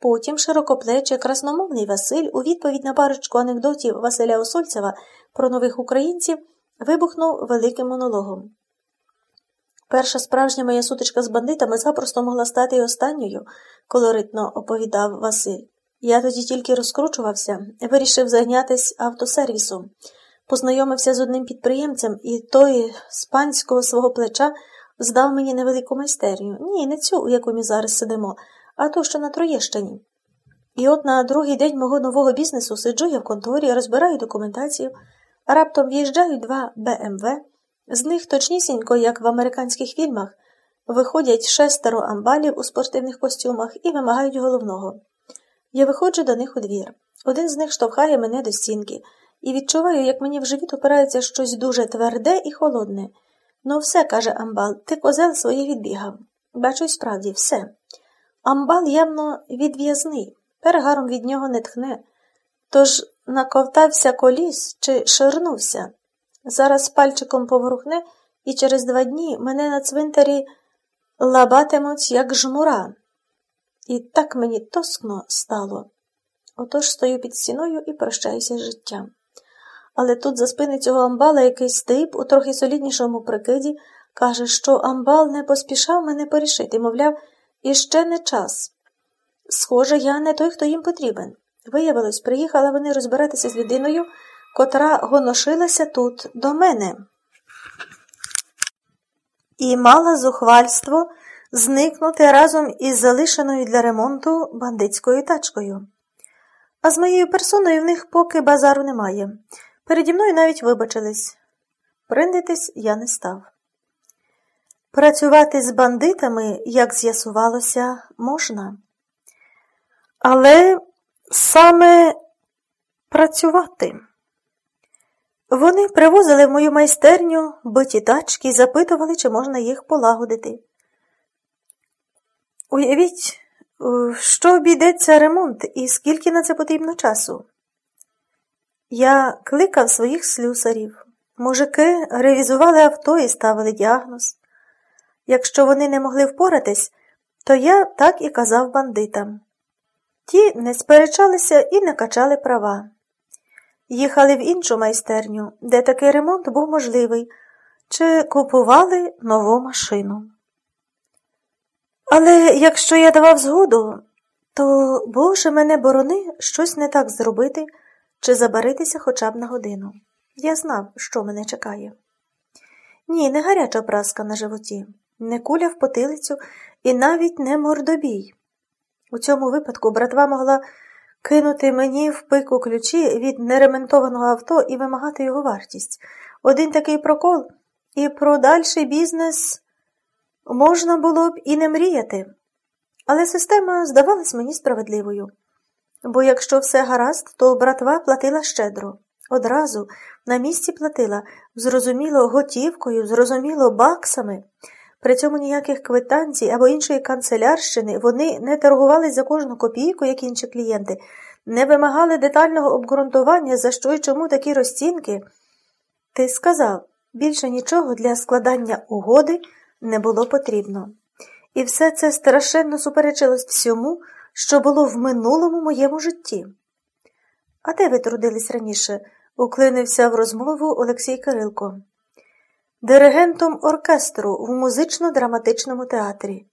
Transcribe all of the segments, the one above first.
Потім широкоплечий, красномовний Василь у відповідь на парочку анекдотів Василя Осольцева про нових українців вибухнув великим монологом. Перша справжня моя сутичка з бандитами запросто могла стати й останньою, колоритно оповідав Василь. Я тоді тільки розкручувався, вирішив зайнятися автосервісом, познайомився з одним підприємцем, і той з панського свого плеча здав мені невелику майстерню. Ні, не цю, у яку ми зараз сидимо, а ту, що на Троєщині. І от на другий день мого нового бізнесу сиджу я в конторі, розбираю документацію, раптом в'їжджають два БМВ. З них точнісінько, як в американських фільмах, виходять шестеро амбалів у спортивних костюмах і вимагають головного. Я виходжу до них у двір. Один з них штовхає мене до стінки, і відчуваю, як мені в живіт опирається щось дуже тверде і холодне. Ну, все, каже Амбал, ти козел своє відбігав. Бачу, справді, все. Амбал явно відв'язний, перегаром від нього не тхне. Тож наковтався коліс чи ширнувся. Зараз пальчиком поворухне, і через два дні мене на цвинтарі лабатимуть, як жмура. І так мені тоскно стало. Отож стою під стіною і прощаюся з життям. Але тут за спини цього амбала якийсь тип у трохи соліднішому прикиді каже, що амбал не поспішав мене порішити, мовляв, іще не час. Схоже, я не той, хто їм потрібен. Виявилось, приїхала вони розбиратися з людиною котра гоношилася тут до мене. І мала зухвальство зникнути разом із залишеною для ремонту бандитською тачкою. А з моєю персоною в них поки базару немає. Переді мною навіть вибачились. Приндитись я не став. Працювати з бандитами, як з'ясувалося, можна. Але саме працювати. Вони привозили в мою майстерню биті тачки і запитували, чи можна їх полагодити. Уявіть, що обійдеться ремонт і скільки на це потрібно часу. Я кликав своїх слюсарів. Мужики ревізували авто і ставили діагноз. Якщо вони не могли впоратись, то я так і казав бандитам. Ті не сперечалися і не качали права. Їхали в іншу майстерню, де такий ремонт був можливий, чи купували нову машину. Але якщо я давав згоду, то, Боже, мене борони щось не так зробити чи забаритися хоча б на годину. Я знав, що мене чекає. Ні, не гаряча праска на животі, не куля в потилицю і навіть не мордобій. У цьому випадку братва могла кинути мені в пику ключі від неремонтованого авто і вимагати його вартість. Один такий прокол, і про дальший бізнес можна було б і не мріяти. Але система здавалась мені справедливою. Бо якщо все гаразд, то братва платила щедро. Одразу на місці платила, зрозуміло, готівкою, зрозуміло, баксами. При цьому ніяких квитанцій або іншої канцелярщини вони не торгували за кожну копійку, як інші клієнти, не вимагали детального обґрунтування, за що і чому такі розцінки. Ти сказав, більше нічого для складання угоди не було потрібно. І все це страшенно суперечилось всьому, що було в минулому моєму житті. А де ви трудились раніше? уклинився в розмову Олексій Кирилко диригентом оркестру в музично-драматичному театрі.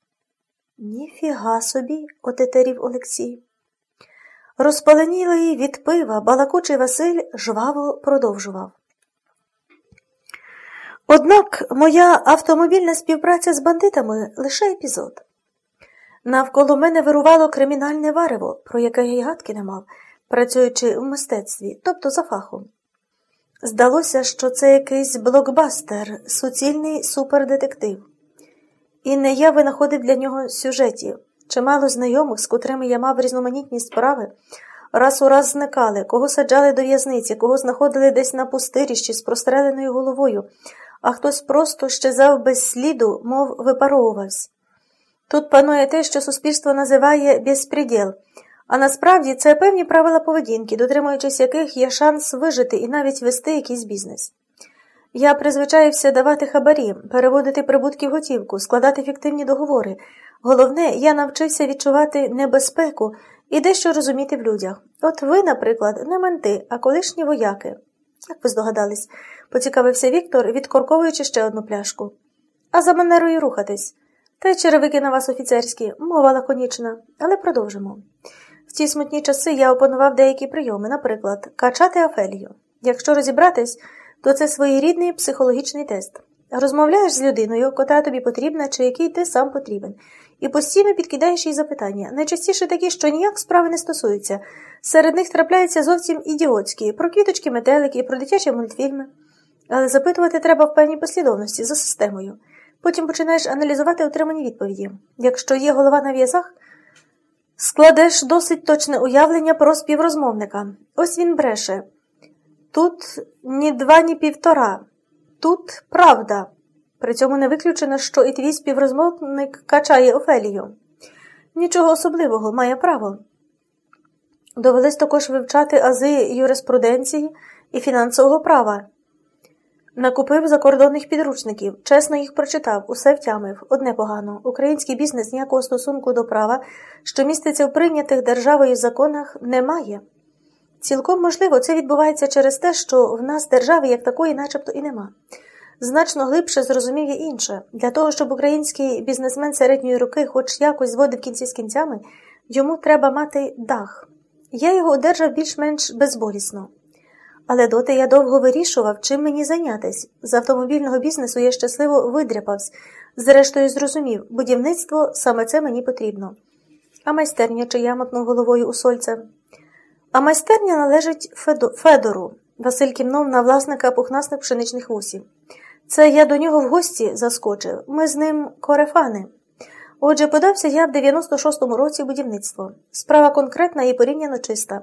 Ніфіга собі, отетерів Олексій. Розпаленілий від пива, балакучий Василь жваво продовжував. Однак моя автомобільна співпраця з бандитами лише епізод. Навколо мене вирувало кримінальне варево, про яке я й гадки не мав, працюючи в мистецтві, тобто за фахом. Здалося, що це якийсь блокбастер, суцільний супердетектив. І не я винаходив для нього сюжетів. Чимало знайомих, з котрими я мав різноманітні справи, раз у раз зникали, кого саджали до в'язниці, кого знаходили десь на пустиріщі з простреленою головою, а хтось просто щезав без сліду, мов випаровувався. Тут панує те, що суспільство називає безпреділ – а насправді це певні правила поведінки, дотримуючись яких є шанс вижити і навіть вести якийсь бізнес. Я призвичаївся давати хабарі, переводити прибутки в готівку, складати фіктивні договори, Головне, я навчився відчувати небезпеку і дещо розуміти в людях. От ви, наприклад, не менти, а колишні вояки. Як ви здогадались, поцікавився Віктор, відкорковуючи ще одну пляшку. А за манерою рухатись. Та й черевики на вас офіцерські, мова лаконічна, але продовжимо. В ці смутні часи я опанував деякі прийоми, наприклад, качати Афелію. Якщо розібратись, то це своєрідний психологічний тест. Розмовляєш з людиною, котра тобі потрібна, чи який ти сам потрібен, і постійно підкидаєш їй запитання. Найчастіше такі, що ніяк справи не стосуються. Серед них трапляються зовсім ідіотські, про квіточки, метелики, про дитячі мультфільми. Але запитувати треба в певній послідовності за системою. Потім починаєш аналізувати отримані відповіді. Якщо є голова на в'язах, складеш досить точне уявлення про співрозмовника. Ось він бреше. Тут ні два, ні півтора. Тут правда. При цьому не виключено, що і твій співрозмовник качає Офелію. Нічого особливого, має право. Довелось також вивчати ази юриспруденції і фінансового права. Накупив закордонних підручників, чесно їх прочитав, усе втямив. Одне погано. Український бізнес ніякого стосунку до права, що міститься в прийнятих державою законах, не має. Цілком можливо, це відбувається через те, що в нас держави як такої, начебто, і нема. Значно глибше зрозумів я інше. Для того, щоб український бізнесмен середньої руки хоч якось зводив кінці з кінцями, йому треба мати дах. Я його одержав більш-менш безболісно. Але доти я довго вирішував, чим мені зайнятись. З автомобільного бізнесу я щасливо видряпався, зрештою зрозумів, будівництво саме це мені потрібно. А майстерня, чи я мотнув головою у сольце. А майстерня належить Федору, Василь кімнов на власника пухнасних пшеничних вусів. Це я до нього в гості заскочив. Ми з ним корефани. Отже, подався я в 96-му році будівництво. Справа конкретна і порівняно чиста.